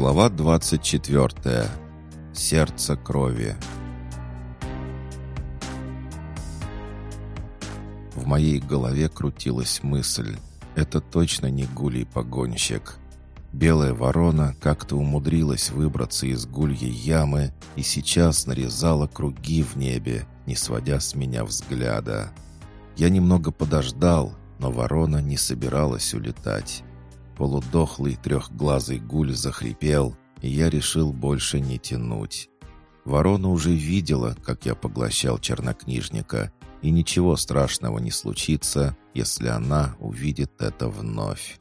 Глава 24. Сердце крови. В моей голове крутилась мысль. Это точно не гулей-погонщик. Белая ворона как-то умудрилась выбраться из гульей ямы и сейчас нарезала круги в небе, не сводя с меня взгляда. Я немного подождал, но ворона не собиралась улетать. Полудохлый трехглазый гуль захрипел, и я решил больше не тянуть. Ворона уже видела, как я поглощал чернокнижника, и ничего страшного не случится, если она увидит это вновь.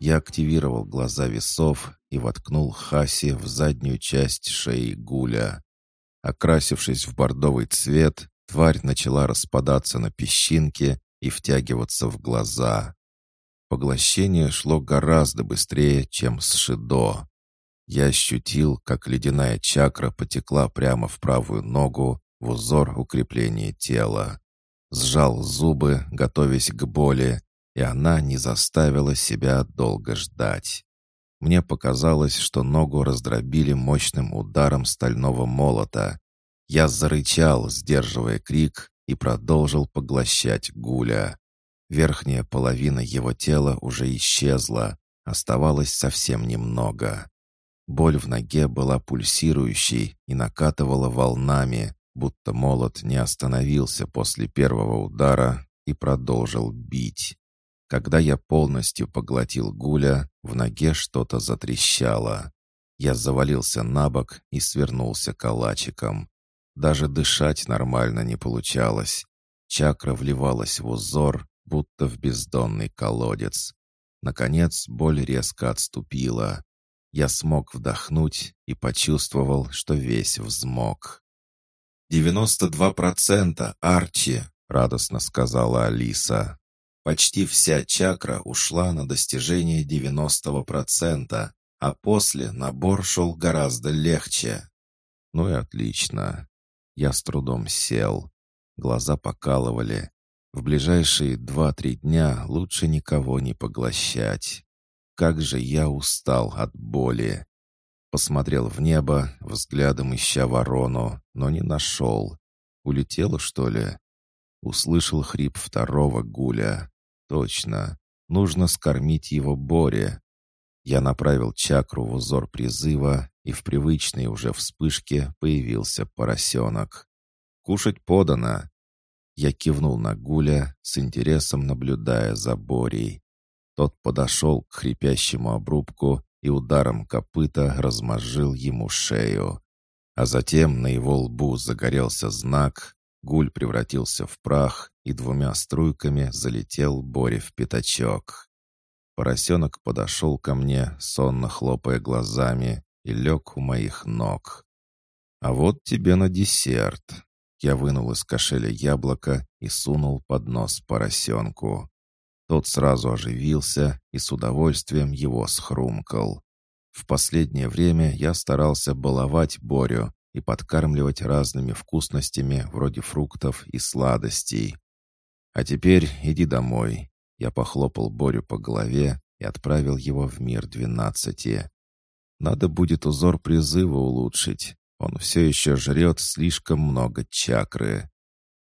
Я активировал глаза весов и воткнул Хаси в заднюю часть шеи гуля. Окрасившись в бордовый цвет, тварь начала распадаться на песчинки и втягиваться в глаза. Поглощение шло гораздо быстрее, чем с Шидо. Я ощутил, как ледяная чакра потекла прямо в правую ногу в узор укрепления тела. Сжал зубы, готовясь к боли, и она не заставила себя долго ждать. Мне показалось, что ногу раздробили мощным ударом стального молота. Я зарычал, сдерживая крик, и продолжил поглощать гуля. Верхняя половина его тела уже исчезла, оставалось совсем немного. Боль в ноге была пульсирующей и накатывала волнами, будто молот не остановился после первого удара и продолжил бить. Когда я полностью поглотил гуля, в ноге что-то затрещало. Я завалился на бок и свернулся калачиком. Даже дышать нормально не получалось. Чакра вливалась в узор, будто в бездонный колодец. Наконец боль резко отступила. Я смог вдохнуть и почувствовал, что весь взмок. «Девяносто два процента, Арчи!» — радостно сказала Алиса. Почти вся чакра ушла на достижение девяностого процента, а после набор шел гораздо легче. Ну и отлично. Я с трудом сел. Глаза покалывали. В ближайшие два-три дня лучше никого не поглощать. Как же я устал от боли. Посмотрел в небо, взглядом ища ворону, но не нашел. Улетела, что ли? Услышал хрип второго гуля. Точно. Нужно скормить его Боре. Я направил чакру в узор призыва, и в привычной уже вспышке появился поросенок. «Кушать подано!» Я кивнул на Гуля, с интересом наблюдая за Борей. Тот подошел к хрипящему обрубку и ударом копыта размозжил ему шею. А затем на его лбу загорелся знак, гуль превратился в прах и двумя струйками залетел Боре в пятачок. Поросенок подошел ко мне, сонно хлопая глазами, и лег у моих ног. «А вот тебе на десерт», я вынул из кошеля яблоко и сунул под нос поросенку. Тот сразу оживился и с удовольствием его схрумкал. В последнее время я старался баловать Борю и подкармливать разными вкусностями вроде фруктов и сладостей. «А теперь иди домой». Я похлопал Борю по голове и отправил его в мир двенадцати. «Надо будет узор призыва улучшить. Он все еще жрет слишком много чакры.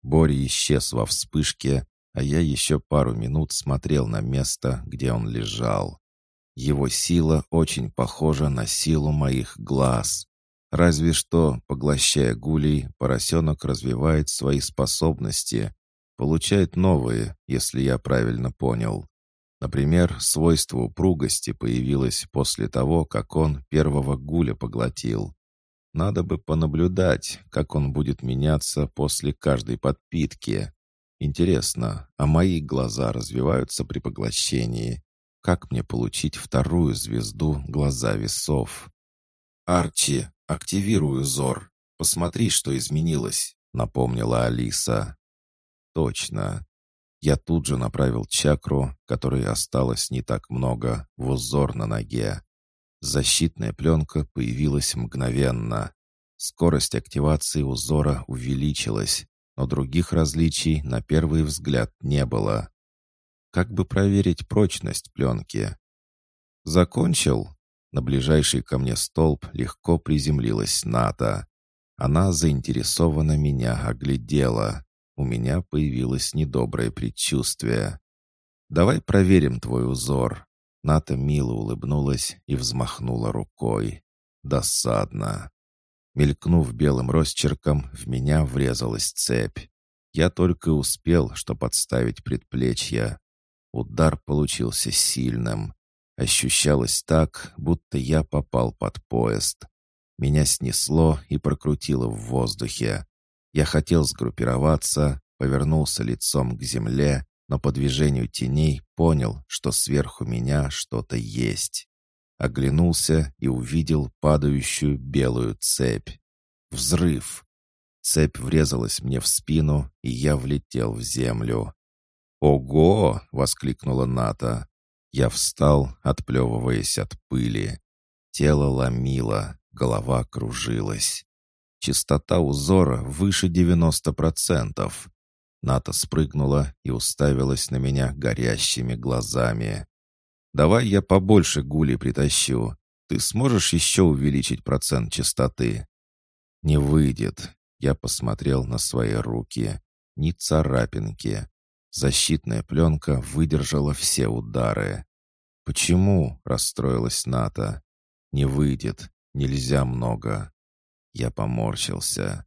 Бори исчез во вспышке, а я еще пару минут смотрел на место, где он лежал. Его сила очень похожа на силу моих глаз. Разве что, поглощая гулей, поросенок развивает свои способности, получает новые, если я правильно понял. Например, свойство упругости появилось после того, как он первого гуля поглотил. Надо бы понаблюдать, как он будет меняться после каждой подпитки. Интересно, а мои глаза развиваются при поглощении? Как мне получить вторую звезду глаза весов? «Арчи, активирую зор. Посмотри, что изменилось», — напомнила Алиса. «Точно. Я тут же направил чакру, которой осталось не так много, в узор на ноге. Защитная пленка появилась мгновенно. Скорость активации узора увеличилась, но других различий на первый взгляд не было. Как бы проверить прочность пленки? «Закончил?» На ближайший ко мне столб легко приземлилась Ната. Она заинтересованно меня оглядела. У меня появилось недоброе предчувствие. «Давай проверим твой узор». Ната мило улыбнулась и взмахнула рукой. Досадно. Мелькнув белым росчерком, в меня врезалась цепь. Я только успел, что подставить предплечье. Удар получился сильным. Ощущалось так, будто я попал под поезд. Меня снесло и прокрутило в воздухе. Я хотел сгруппироваться, повернулся лицом к земле, но по движению теней понял, что сверху меня что-то есть. Оглянулся и увидел падающую белую цепь. Взрыв. Цепь врезалась мне в спину, и я влетел в землю. «Ого!» — воскликнула Ната. Я встал, отплевываясь от пыли. Тело ломило, голова кружилась. Частота узора выше 90%. Ната спрыгнула и уставилась на меня горящими глазами. «Давай я побольше гули притащу. Ты сможешь еще увеличить процент частоты?» «Не выйдет». Я посмотрел на свои руки. Ни царапинки. Защитная пленка выдержала все удары. «Почему?» — расстроилась Ната. «Не выйдет. Нельзя много». Я поморщился.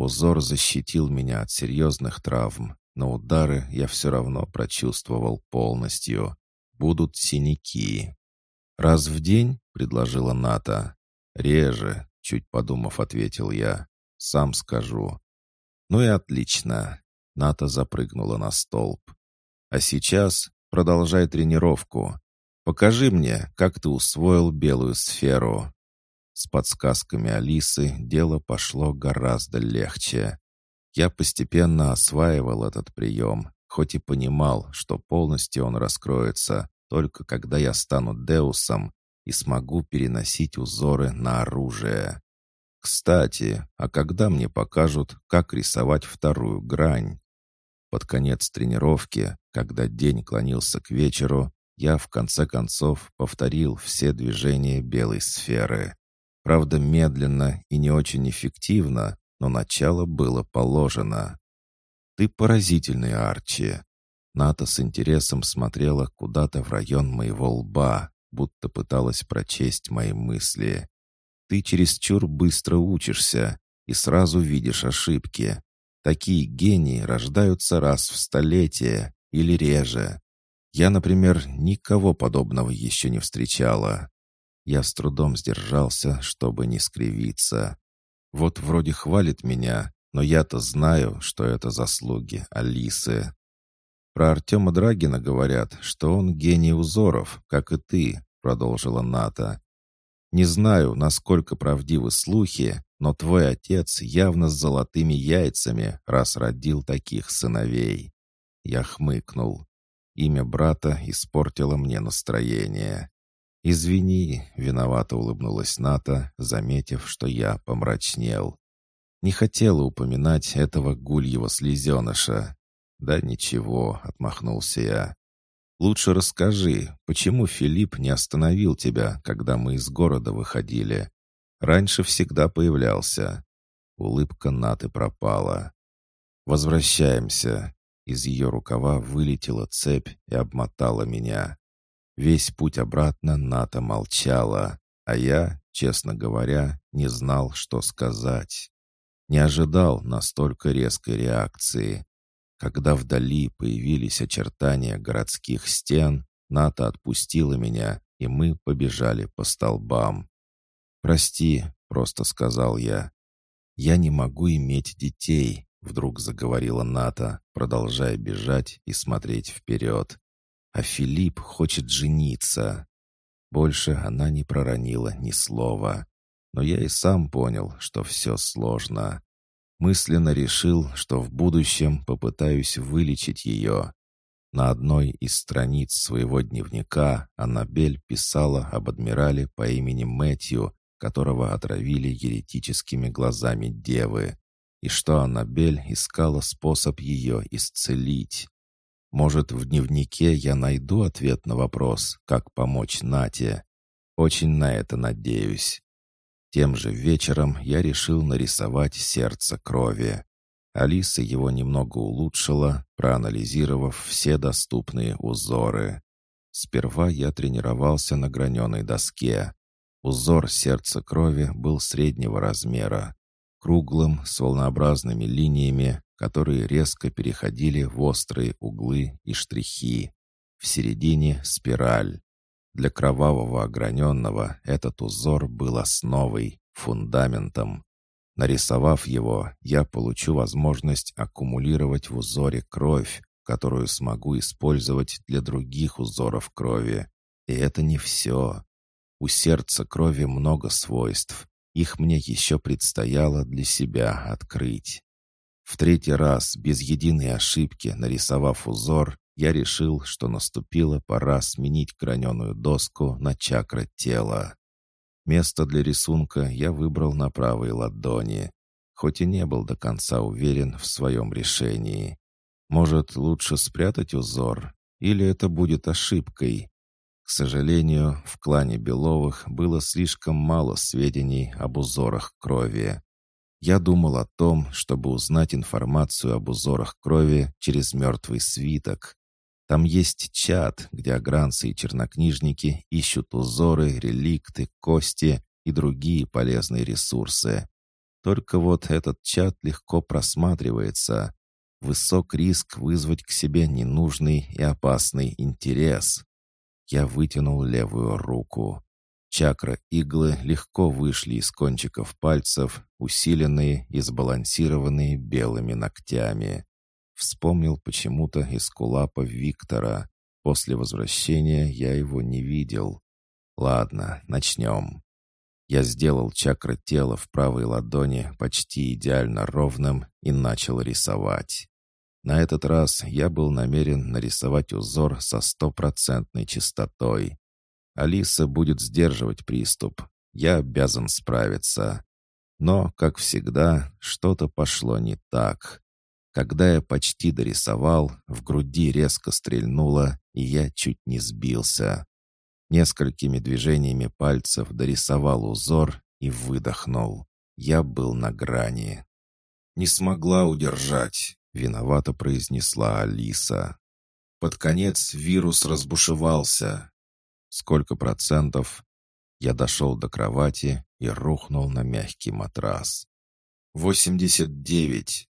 Узор защитил меня от серьезных травм, но удары я все равно прочувствовал полностью. Будут синяки. «Раз в день?» — предложила Ната. «Реже», — чуть подумав, ответил я. «Сам скажу». «Ну и отлично». Ната запрыгнула на столб. «А сейчас продолжай тренировку. Покажи мне, как ты усвоил белую сферу». С подсказками Алисы дело пошло гораздо легче. Я постепенно осваивал этот прием, хоть и понимал, что полностью он раскроется только когда я стану Деусом и смогу переносить узоры на оружие. Кстати, а когда мне покажут, как рисовать вторую грань? Под конец тренировки, когда день клонился к вечеру, я в конце концов повторил все движения белой сферы. Правда, медленно и не очень эффективно, но начало было положено. «Ты поразительный, Арчи!» Ната с интересом смотрела куда-то в район моего лба, будто пыталась прочесть мои мысли. «Ты чересчур быстро учишься и сразу видишь ошибки. Такие гении рождаются раз в столетие или реже. Я, например, никого подобного еще не встречала. Я с трудом сдержался, чтобы не скривиться. Вот вроде хвалит меня, но я-то знаю, что это заслуги Алисы. Про Артема Драгина говорят, что он гений узоров, как и ты, продолжила Ната. Не знаю, насколько правдивы слухи, но твой отец явно с золотыми яйцами, раз родил таких сыновей. Я хмыкнул. Имя брата испортило мне настроение. «Извини», — виновато улыбнулась Ната, заметив, что я помрачнел. Не хотела упоминать этого гульего слезеныша. «Да ничего», — отмахнулся я. «Лучше расскажи, почему Филипп не остановил тебя, когда мы из города выходили? Раньше всегда появлялся». Улыбка Наты пропала. «Возвращаемся». Из ее рукава вылетела цепь и обмотала меня. Весь путь обратно Ната молчала, а я, честно говоря, не знал, что сказать. Не ожидал настолько резкой реакции. Когда вдали появились очертания городских стен, Ната отпустила меня, и мы побежали по столбам. «Прости», — просто сказал я. «Я не могу иметь детей», — вдруг заговорила Ната, продолжая бежать и смотреть вперед а Филипп хочет жениться. Больше она не проронила ни слова. Но я и сам понял, что все сложно. Мысленно решил, что в будущем попытаюсь вылечить ее. На одной из страниц своего дневника Аннабель писала об адмирале по имени Мэтью, которого отравили еретическими глазами девы, и что Аннабель искала способ ее исцелить. Может, в дневнике я найду ответ на вопрос, как помочь Нате. Очень на это надеюсь. Тем же вечером я решил нарисовать сердце крови. Алиса его немного улучшила, проанализировав все доступные узоры. Сперва я тренировался на граненой доске. Узор сердца крови был среднего размера, круглым, с волнообразными линиями, которые резко переходили в острые углы и штрихи. В середине — спираль. Для кровавого ограненного этот узор был основой, фундаментом. Нарисовав его, я получу возможность аккумулировать в узоре кровь, которую смогу использовать для других узоров крови. И это не все. У сердца крови много свойств. Их мне еще предстояло для себя открыть. В третий раз, без единой ошибки, нарисовав узор, я решил, что наступила пора сменить граненую доску на чакра тела. Место для рисунка я выбрал на правой ладони, хоть и не был до конца уверен в своем решении. Может, лучше спрятать узор? Или это будет ошибкой? К сожалению, в клане Беловых было слишком мало сведений об узорах крови. Я думал о том, чтобы узнать информацию об узорах крови через мертвый свиток, там есть чат, где агранцы и чернокнижники ищут узоры, реликты, кости и другие полезные ресурсы. Только вот этот чат легко просматривается. Высок риск вызвать к себе ненужный и опасный интерес. Я вытянул левую руку. Чакра иглы легко вышли из кончиков пальцев, усиленные и сбалансированные белыми ногтями. Вспомнил почему-то из кулапа Виктора. После возвращения я его не видел. Ладно, начнем. Я сделал чакры тела в правой ладони почти идеально ровным и начал рисовать. На этот раз я был намерен нарисовать узор со стопроцентной чистотой. Алиса будет сдерживать приступ. Я обязан справиться. Но, как всегда, что-то пошло не так. Когда я почти дорисовал, в груди резко стрельнуло, и я чуть не сбился. Несколькими движениями пальцев дорисовал узор и выдохнул. Я был на грани. «Не смогла удержать», — виновато произнесла Алиса. Под конец вирус разбушевался. Сколько процентов? Я дошел до кровати и рухнул на мягкий матрас. «Восемьдесят девять.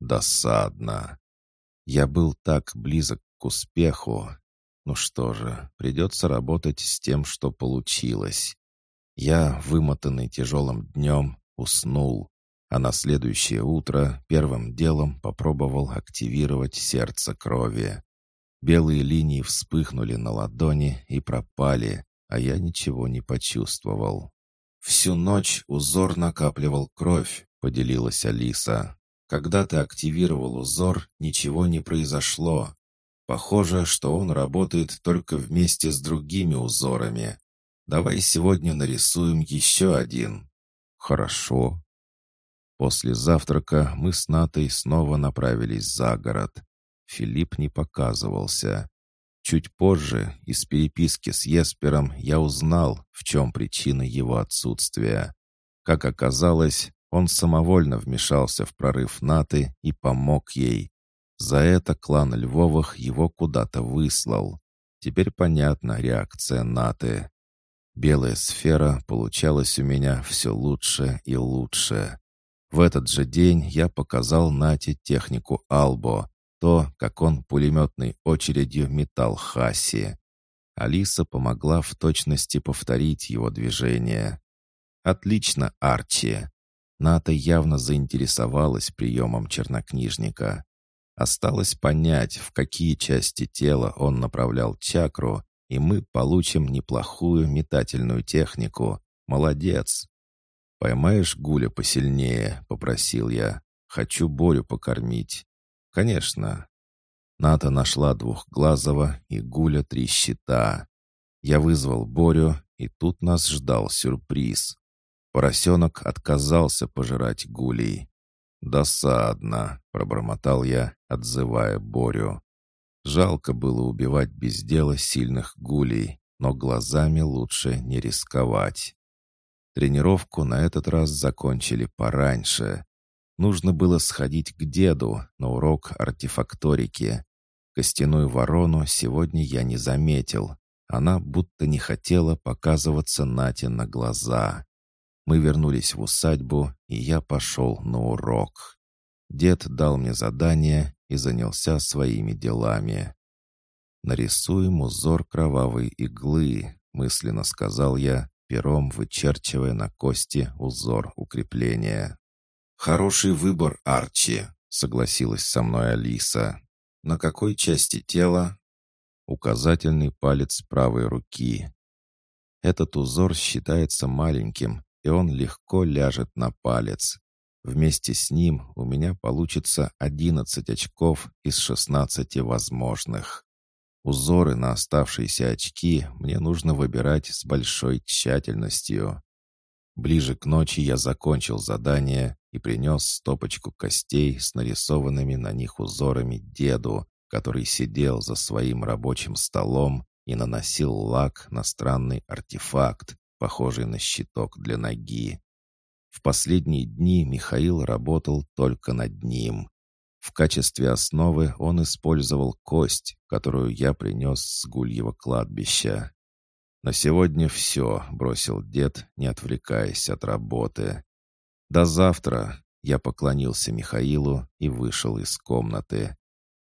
Досадно. Я был так близок к успеху. Ну что же, придется работать с тем, что получилось. Я, вымотанный тяжелым днем, уснул, а на следующее утро первым делом попробовал активировать сердце крови. Белые линии вспыхнули на ладони и пропали, а я ничего не почувствовал. «Всю ночь узор накапливал кровь», — поделилась Алиса. Когда ты активировал узор, ничего не произошло. Похоже, что он работает только вместе с другими узорами. Давай сегодня нарисуем еще один. Хорошо. После завтрака мы с Натой снова направились за город. Филипп не показывался. Чуть позже из переписки с Еспером я узнал, в чем причина его отсутствия. Как оказалось, он самовольно вмешался в прорыв НАТО и помог ей. За это клан Львовых его куда-то выслал. Теперь понятна реакция НАТО. Белая сфера получалась у меня все лучше и лучше. В этот же день я показал Нате технику Албо, то, как он пулеметной очередью метал Хаси. Алиса помогла в точности повторить его движение. «Отлично, Арчи!» Ната явно заинтересовалась приемом чернокнижника. Осталось понять, в какие части тела он направлял чакру, и мы получим неплохую метательную технику. Молодец. «Поймаешь Гуля посильнее?» — попросил я. «Хочу Борю покормить». «Конечно». Ната нашла двухглазого и Гуля три щита. Я вызвал Борю, и тут нас ждал сюрприз. Поросенок отказался пожирать гулей. «Досадно», — пробормотал я, отзывая Борю. Жалко было убивать без дела сильных гулей, но глазами лучше не рисковать. Тренировку на этот раз закончили пораньше. Нужно было сходить к деду на урок артефакторики. Костяную ворону сегодня я не заметил. Она будто не хотела показываться Нате на глаза. Мы вернулись в усадьбу, и я пошел на урок. Дед дал мне задание и занялся своими делами. «Нарисуем узор кровавой иглы», — мысленно сказал я, пером вычерчивая на кости узор укрепления. «Хороший выбор, Арчи», — согласилась со мной Алиса. «На какой части тела?» Указательный палец правой руки. Этот узор считается маленьким, и он легко ляжет на палец. Вместе с ним у меня получится 11 очков из 16 возможных. Узоры на оставшиеся очки мне нужно выбирать с большой тщательностью. Ближе к ночи я закончил задание и принес стопочку костей с нарисованными на них узорами деду, который сидел за своим рабочим столом и наносил лак на странный артефакт, похожий на щиток для ноги. В последние дни Михаил работал только над ним. В качестве основы он использовал кость, которую я принес с гульего кладбища. «На сегодня все», — бросил дед, не отвлекаясь от работы. «До завтра», — я поклонился Михаилу и вышел из комнаты.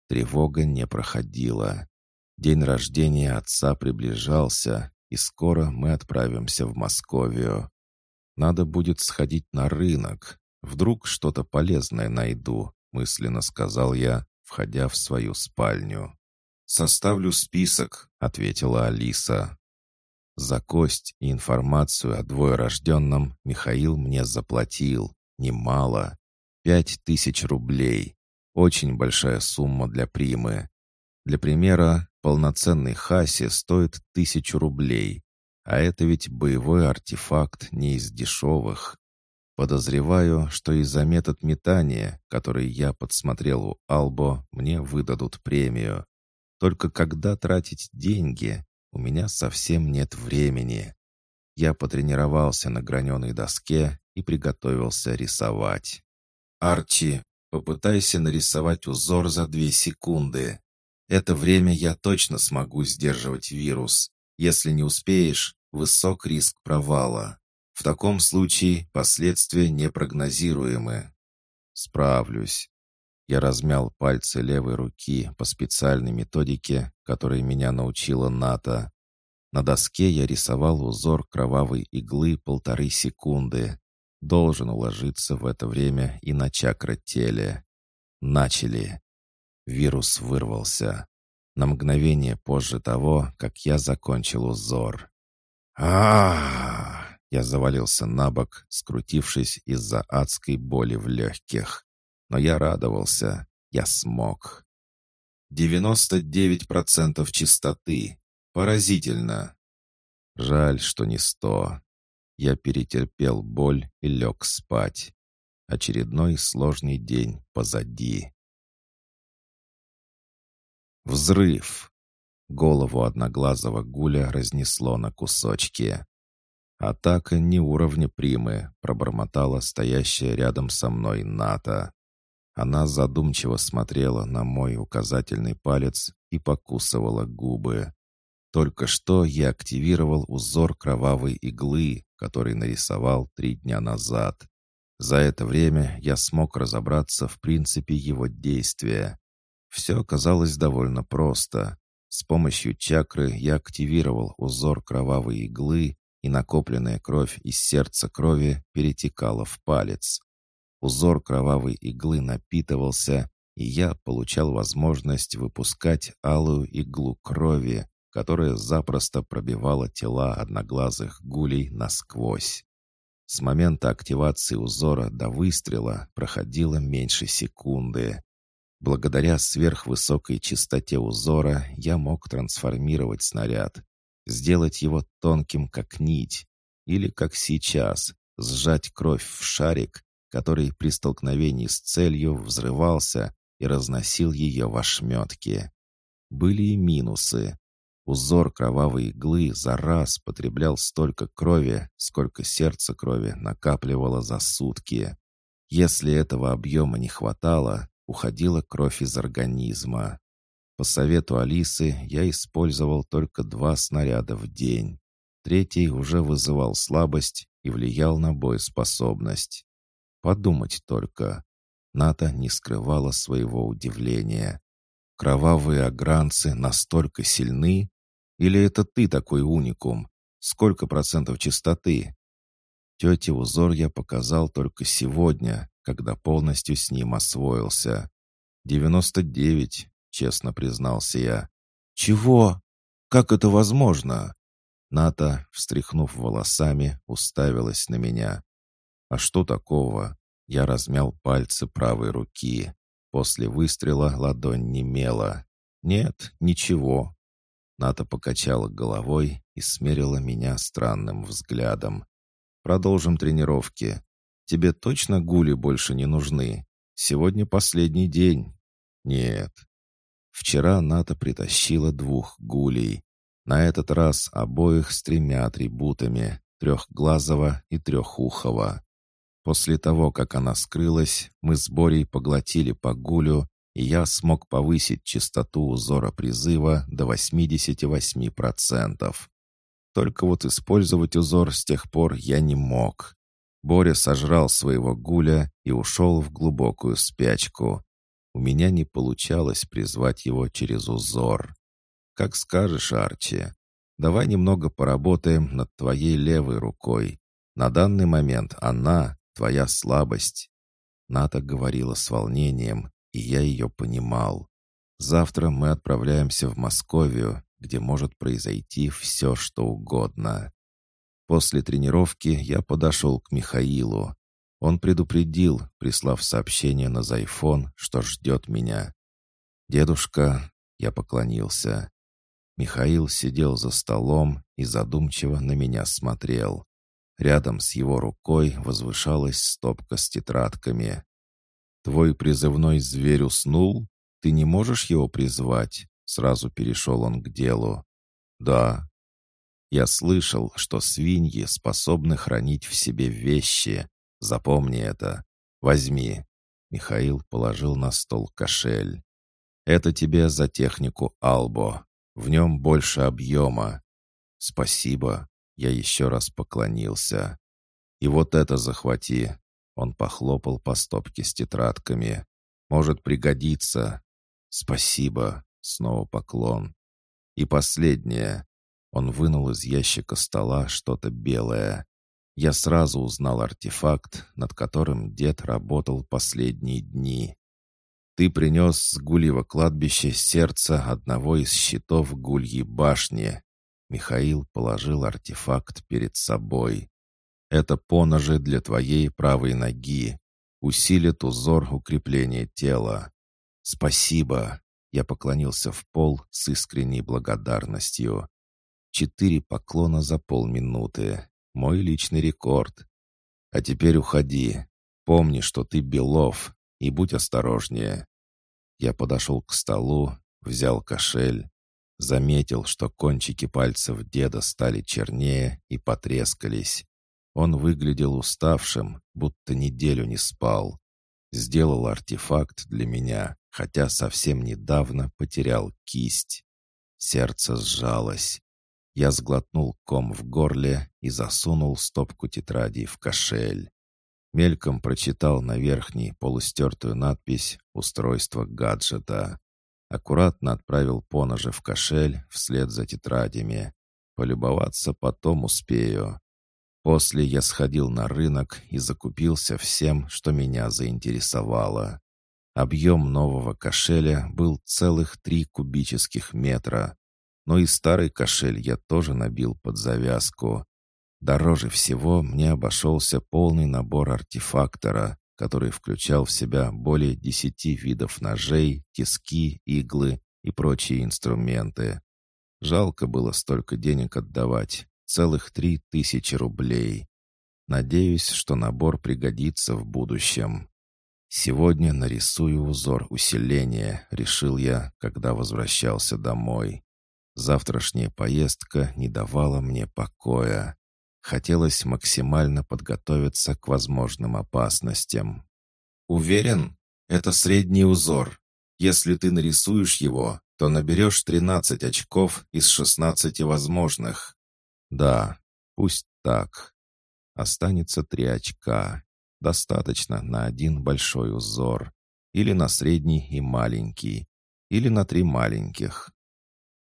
Тревога не проходила. День рождения отца приближался, и скоро мы отправимся в Московию. Надо будет сходить на рынок. Вдруг что-то полезное найду, мысленно сказал я, входя в свою спальню. «Составлю список», — ответила Алиса. За кость и информацию о двоерожденном Михаил мне заплатил. Немало. Пять тысяч рублей. Очень большая сумма для примы. Для примера, полноценный хаси стоит тысячу рублей. А это ведь боевой артефакт не из дешевых. Подозреваю, что и за метод метания, который я подсмотрел у Албо, мне выдадут премию. Только когда тратить деньги, у меня совсем нет времени. Я потренировался на граненой доске и приготовился рисовать. «Арчи, попытайся нарисовать узор за две секунды. Это время я точно смогу сдерживать вирус. Если не успеешь, высок риск провала. В таком случае последствия непрогнозируемы. Справлюсь. Я размял пальцы левой руки по специальной методике, которой меня научила НАТО. На доске я рисовал узор кровавой иглы полторы секунды. Должен уложиться в это время и на чакра-теле. Начали. Вирус вырвался. На мгновение позже того, как я закончил узор. а Я завалился на бок, скрутившись из-за адской боли в легких. Но я радовался. Я смог. «Девяносто девять процентов чистоты. Поразительно!» Жаль, что не сто. Я перетерпел боль и лег спать. Очередной сложный день позади. Взрыв! Голову одноглазого гуля разнесло на кусочки. «Атака не уровня примы», — пробормотала стоящая рядом со мной Ната. Она задумчиво смотрела на мой указательный палец и покусывала губы. Только что я активировал узор кровавой иглы, который нарисовал три дня назад. За это время я смог разобраться в принципе его действия. Все оказалось довольно просто. С помощью чакры я активировал узор кровавой иглы, и накопленная кровь из сердца крови перетекала в палец. Узор кровавой иглы напитывался, и я получал возможность выпускать алую иглу крови, которая запросто пробивала тела одноглазых гулей насквозь. С момента активации узора до выстрела проходило меньше секунды. Благодаря сверхвысокой частоте узора я мог трансформировать снаряд, сделать его тонким, как нить, или, как сейчас, сжать кровь в шарик который при столкновении с целью взрывался и разносил ее в ошметки. Были и минусы. Узор кровавой иглы за раз потреблял столько крови, сколько сердце крови накапливало за сутки. Если этого объема не хватало, уходила кровь из организма. По совету Алисы я использовал только два снаряда в день. Третий уже вызывал слабость и влиял на боеспособность. Подумать только. Ната не скрывала своего удивления. Кровавые огранцы настолько сильны? Или это ты такой уникум? Сколько процентов чистоты? Тете узор я показал только сегодня, когда полностью с ним освоился. «Девяносто девять», — честно признался я. «Чего? Как это возможно?» Ната, встряхнув волосами, уставилась на меня. «А что такого?» Я размял пальцы правой руки. После выстрела ладонь немела. «Нет, ничего». Ната покачала головой и смерила меня странным взглядом. «Продолжим тренировки. Тебе точно гули больше не нужны? Сегодня последний день». «Нет». Вчера Ната притащила двух гулей. На этот раз обоих с тремя атрибутами — трехглазого и трехухого. После того, как она скрылась, мы с Борей поглотили по гулю, и я смог повысить частоту узора призыва до 88%. Только вот использовать узор с тех пор я не мог. Боря сожрал своего гуля и ушел в глубокую спячку. У меня не получалось призвать его через узор. «Как скажешь, Арчи. Давай немного поработаем над твоей левой рукой. На данный момент она твоя слабость». Ната говорила с волнением, и я ее понимал. «Завтра мы отправляемся в Московию, где может произойти все, что угодно». После тренировки я подошел к Михаилу. Он предупредил, прислав сообщение на Зайфон, что ждет меня. «Дедушка», — я поклонился. Михаил сидел за столом и задумчиво на меня смотрел. Рядом с его рукой возвышалась стопка с тетрадками. «Твой призывной зверь уснул? Ты не можешь его призвать?» Сразу перешел он к делу. «Да». «Я слышал, что свиньи способны хранить в себе вещи. Запомни это. Возьми». Михаил положил на стол кошель. «Это тебе за технику Албо. В нем больше объема». «Спасибо», я еще раз поклонился. «И вот это захвати!» Он похлопал по стопке с тетрадками. «Может пригодиться!» «Спасибо!» Снова поклон. «И последнее!» Он вынул из ящика стола что-то белое. Я сразу узнал артефакт, над которым дед работал последние дни. «Ты принес с Гульева кладбища сердце одного из щитов Гульей башни. Михаил положил артефакт перед собой. «Это поножи для твоей правой ноги. Усилит узор укрепления тела. Спасибо!» Я поклонился в пол с искренней благодарностью. Четыре поклона за полминуты. Мой личный рекорд. А теперь уходи. Помни, что ты Белов, и будь осторожнее. Я подошел к столу, взял кошель, Заметил, что кончики пальцев деда стали чернее и потрескались. Он выглядел уставшим, будто неделю не спал. Сделал артефакт для меня, хотя совсем недавно потерял кисть. Сердце сжалось. Я сглотнул ком в горле и засунул стопку тетрадей в кошель. Мельком прочитал на верхней полустертую надпись «Устройство гаджета». Аккуратно отправил поножи в кошель вслед за тетрадями. Полюбоваться потом успею. После я сходил на рынок и закупился всем, что меня заинтересовало. Объем нового кошеля был целых три кубических метра. Но и старый кошель я тоже набил под завязку. Дороже всего мне обошелся полный набор артефактора, который включал в себя более десяти видов ножей, тиски, иглы и прочие инструменты. Жалко было столько денег отдавать, целых три тысячи рублей. Надеюсь, что набор пригодится в будущем. Сегодня нарисую узор усиления, решил я, когда возвращался домой. Завтрашняя поездка не давала мне покоя. Хотелось максимально подготовиться к возможным опасностям. «Уверен, это средний узор. Если ты нарисуешь его, то наберешь 13 очков из 16 возможных». «Да, пусть так. Останется три очка. Достаточно на один большой узор. Или на средний и маленький. Или на три маленьких.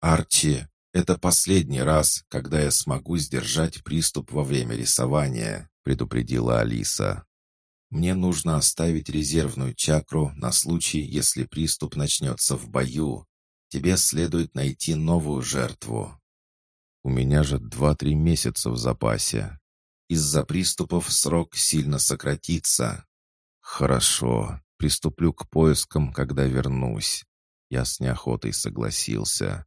«Арчи, это последний раз, когда я смогу сдержать приступ во время рисования», предупредила Алиса. «Мне нужно оставить резервную чакру на случай, если приступ начнется в бою. Тебе следует найти новую жертву». «У меня же два-три месяца в запасе. Из-за приступов срок сильно сократится». «Хорошо, приступлю к поискам, когда вернусь». Я с неохотой согласился.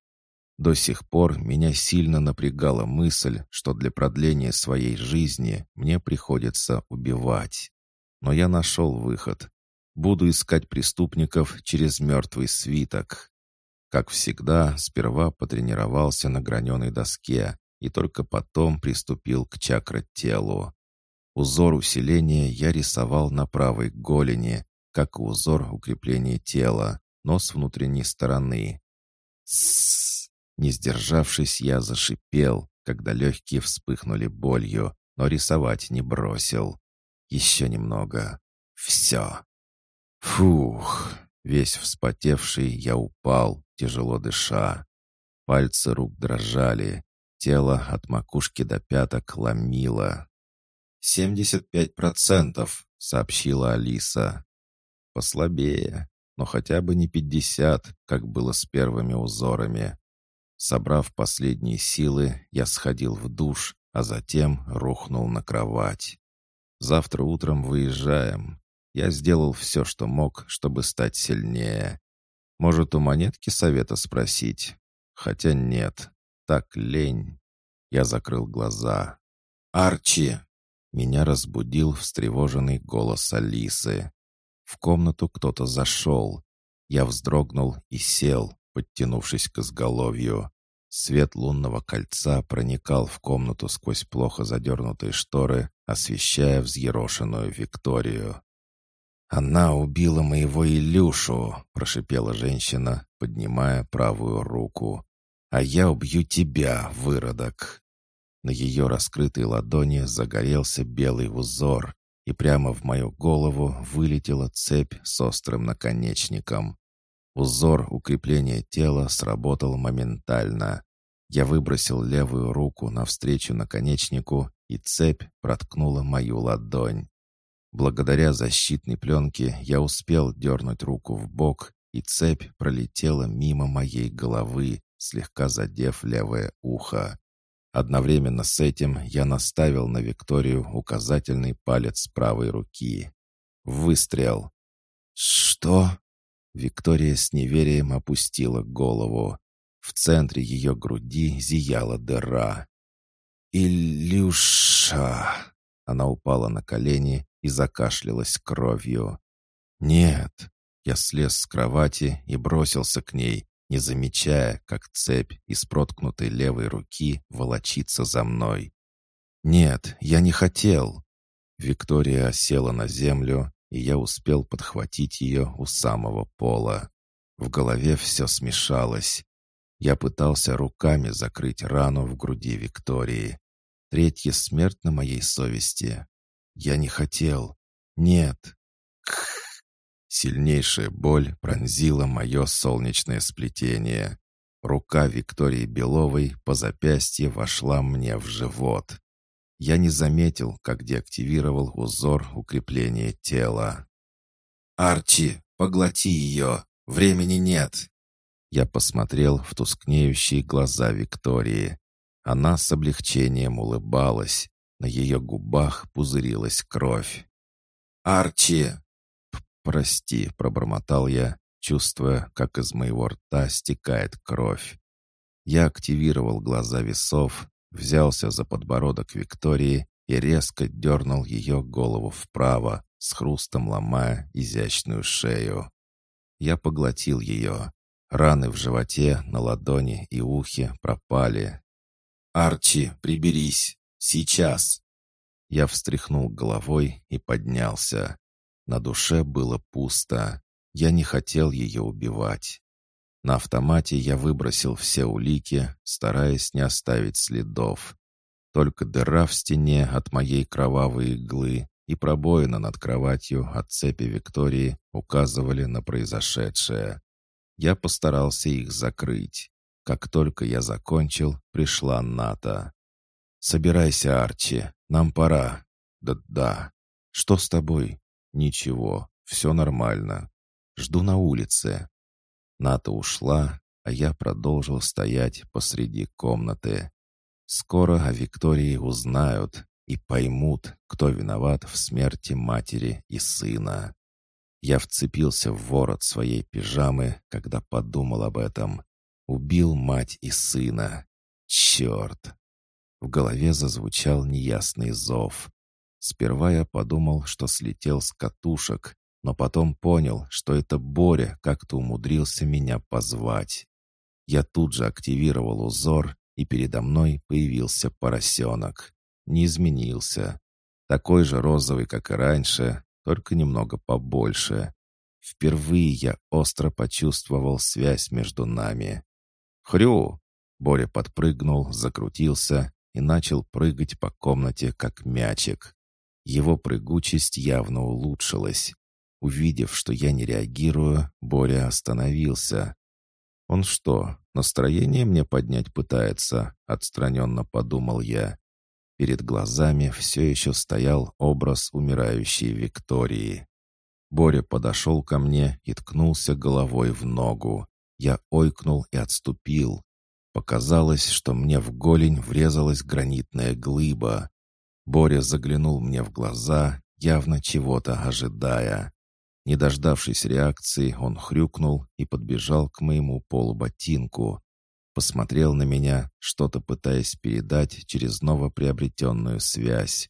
До сих пор меня сильно напрягала мысль, что для продления своей жизни мне приходится убивать. Но я нашел выход. Буду искать преступников через мертвый свиток. Как всегда, сперва потренировался на граненой доске и только потом приступил к чакра-телу. Узор усиления я рисовал на правой голени, как узор укрепления тела, но с внутренней стороны. Тссс! Не сдержавшись, я зашипел, когда легкие вспыхнули болью, но рисовать не бросил. Еще немного. Все. Фух. Весь вспотевший я упал, тяжело дыша. Пальцы рук дрожали. Тело от макушки до пяток ломило. «Семьдесят пять процентов», — сообщила Алиса. «Послабее, но хотя бы не пятьдесят, как было с первыми узорами. Собрав последние силы, я сходил в душ, а затем рухнул на кровать. Завтра утром выезжаем. Я сделал все, что мог, чтобы стать сильнее. Может, у монетки совета спросить? Хотя нет, так лень. Я закрыл глаза. «Арчи!» Меня разбудил встревоженный голос Алисы. В комнату кто-то зашел. Я вздрогнул и сел, подтянувшись к изголовью. Свет лунного кольца проникал в комнату сквозь плохо задернутые шторы, освещая взъерошенную Викторию. «Она убила моего Илюшу!» — прошипела женщина, поднимая правую руку. «А я убью тебя, выродок!» На ее раскрытой ладони загорелся белый узор, и прямо в мою голову вылетела цепь с острым наконечником. Узор укрепления тела сработал моментально. Я выбросил левую руку навстречу наконечнику, и цепь проткнула мою ладонь. Благодаря защитной пленке я успел дернуть руку в бок, и цепь пролетела мимо моей головы, слегка задев левое ухо. Одновременно с этим я наставил на Викторию указательный палец правой руки. Выстрел. «Что?» Виктория с неверием опустила голову. В центре ее груди зияла дыра. «Илюша!» Она упала на колени и закашлялась кровью. «Нет!» Я слез с кровати и бросился к ней, не замечая, как цепь из проткнутой левой руки волочится за мной. «Нет, я не хотел!» Виктория села на землю, и я успел подхватить ее у самого пола. В голове все смешалось. Я пытался руками закрыть рану в груди Виктории. Третья смерть на моей совести. Я не хотел. Нет. Кх. Сильнейшая боль пронзила мое солнечное сплетение. Рука Виктории Беловой по запястье вошла мне в живот. Я не заметил, как деактивировал узор укрепления тела. «Арчи, поглоти ее! Времени нет!» Я посмотрел в тускнеющие глаза Виктории. Она с облегчением улыбалась. На ее губах пузырилась кровь. «Арчи!» «Прости», — пробормотал я, чувствуя, как из моего рта стекает кровь. Я активировал глаза весов взялся за подбородок Виктории и резко дернул ее голову вправо, с хрустом ломая изящную шею. Я поглотил ее. Раны в животе, на ладони и ухе пропали. «Арчи, приберись! Сейчас!» Я встряхнул головой и поднялся. На душе было пусто. Я не хотел ее убивать. На автомате я выбросил все улики, стараясь не оставить следов. Только дыра в стене от моей кровавой иглы и пробоина над кроватью от цепи Виктории указывали на произошедшее. Я постарался их закрыть. Как только я закончил, пришла Ната. «Собирайся, Арчи, нам пора». «Да-да». «Что с тобой?» «Ничего, все нормально. Жду на улице». Ната ушла, а я продолжил стоять посреди комнаты. Скоро о Виктории узнают и поймут, кто виноват в смерти матери и сына. Я вцепился в ворот своей пижамы, когда подумал об этом. Убил мать и сына. Черт! В голове зазвучал неясный зов. Сперва я подумал, что слетел с катушек, но потом понял, что это Боря как-то умудрился меня позвать. Я тут же активировал узор, и передо мной появился поросенок. Не изменился. Такой же розовый, как и раньше, только немного побольше. Впервые я остро почувствовал связь между нами. «Хрю!» Боря подпрыгнул, закрутился и начал прыгать по комнате, как мячик. Его прыгучесть явно улучшилась. Увидев, что я не реагирую, Боря остановился. «Он что, настроение мне поднять пытается?» — отстраненно подумал я. Перед глазами все еще стоял образ умирающей Виктории. Боря подошел ко мне и ткнулся головой в ногу. Я ойкнул и отступил. Показалось, что мне в голень врезалась гранитная глыба. Боря заглянул мне в глаза, явно чего-то ожидая. Не дождавшись реакции, он хрюкнул и подбежал к моему полуботинку. Посмотрел на меня, что-то пытаясь передать через новоприобретенную связь.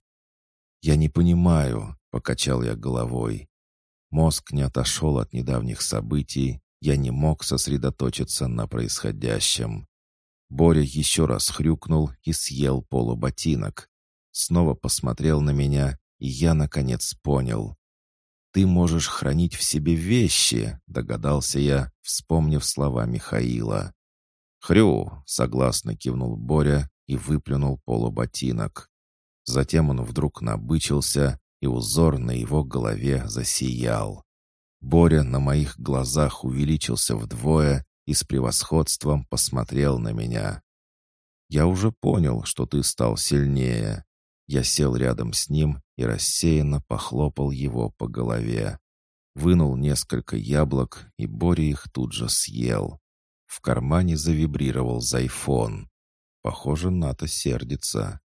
«Я не понимаю», — покачал я головой. Мозг не отошел от недавних событий, я не мог сосредоточиться на происходящем. Боря еще раз хрюкнул и съел полуботинок. Снова посмотрел на меня, и я, наконец, понял. «Ты можешь хранить в себе вещи», — догадался я, вспомнив слова Михаила. «Хрю!» — согласно кивнул Боря и выплюнул полуботинок. Затем он вдруг набычился, и узор на его голове засиял. Боря на моих глазах увеличился вдвое и с превосходством посмотрел на меня. «Я уже понял, что ты стал сильнее. Я сел рядом с ним и рассеянно похлопал его по голове. Вынул несколько яблок, и Боря их тут же съел. В кармане завибрировал зайфон. Похоже, Ната сердится.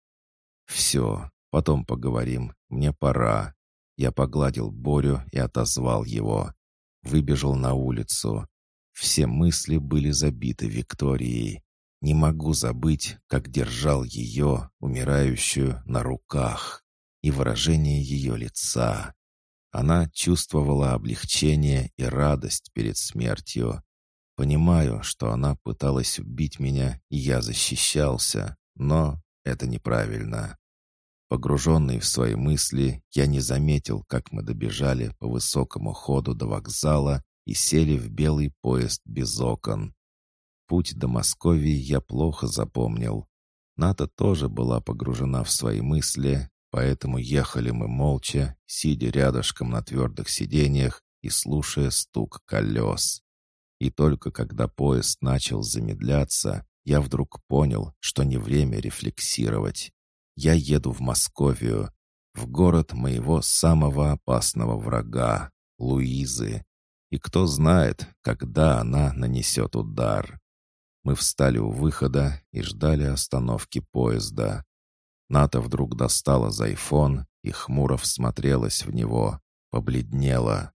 «Все, потом поговорим, мне пора». Я погладил Борю и отозвал его. Выбежал на улицу. Все мысли были забиты Викторией. Не могу забыть, как держал ее, умирающую, на руках, и выражение ее лица. Она чувствовала облегчение и радость перед смертью. Понимаю, что она пыталась убить меня, и я защищался, но это неправильно. Погруженный в свои мысли, я не заметил, как мы добежали по высокому ходу до вокзала и сели в белый поезд без окон. Путь до Московии я плохо запомнил. Ната тоже была погружена в свои мысли, поэтому ехали мы молча, сидя рядышком на твердых сиденьях и слушая стук колес. И только когда поезд начал замедляться, я вдруг понял, что не время рефлексировать. Я еду в Московию, в город моего самого опасного врага, Луизы. И кто знает, когда она нанесет удар. Мы встали у выхода и ждали остановки поезда. Ната вдруг достала зайфон и хмуро всмотрелась в него, побледнела.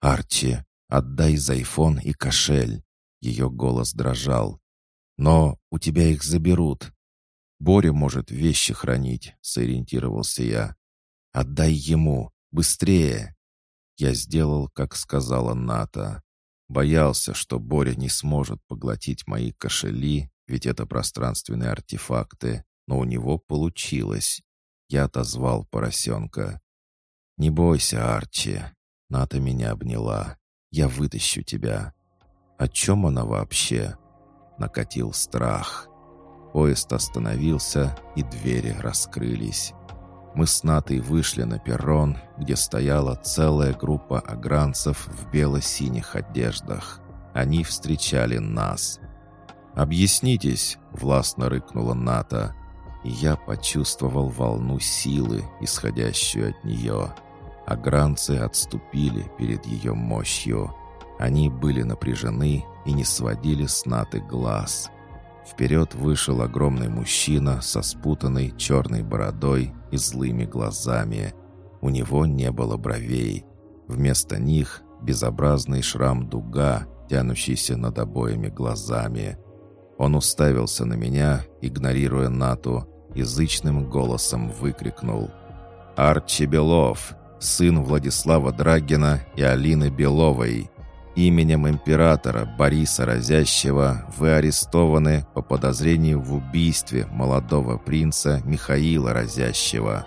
«Арчи, отдай зайфон и кошель!» Ее голос дрожал. «Но у тебя их заберут. Боря может вещи хранить», — сориентировался я. «Отдай ему! Быстрее!» Я сделал, как сказала Ната. Боялся, что Боря не сможет поглотить мои кошели, ведь это пространственные артефакты, но у него получилось. Я отозвал поросенка. «Не бойся, Арчи». Ната меня обняла. «Я вытащу тебя». «О чем она вообще?» Накатил страх. Поезд остановился, и двери раскрылись. Мы с Натой вышли на перрон, где стояла целая группа огранцев в бело-синих одеждах. Они встречали нас. «Объяснитесь!» — властно рыкнула Ната. Я почувствовал волну силы, исходящую от нее. Агранцы отступили перед ее мощью. Они были напряжены и не сводили с Наты глаз. Вперед вышел огромный мужчина со спутанной черной бородой и злыми глазами. У него не было бровей. Вместо них безобразный шрам-дуга, тянущийся над обоими глазами. Он уставился на меня, игнорируя Нату, язычным голосом выкрикнул. «Арчи Белов, сын Владислава Драгина и Алины Беловой!» Именем императора Бориса Разящего вы арестованы по подозрению в убийстве молодого принца Михаила Разящего.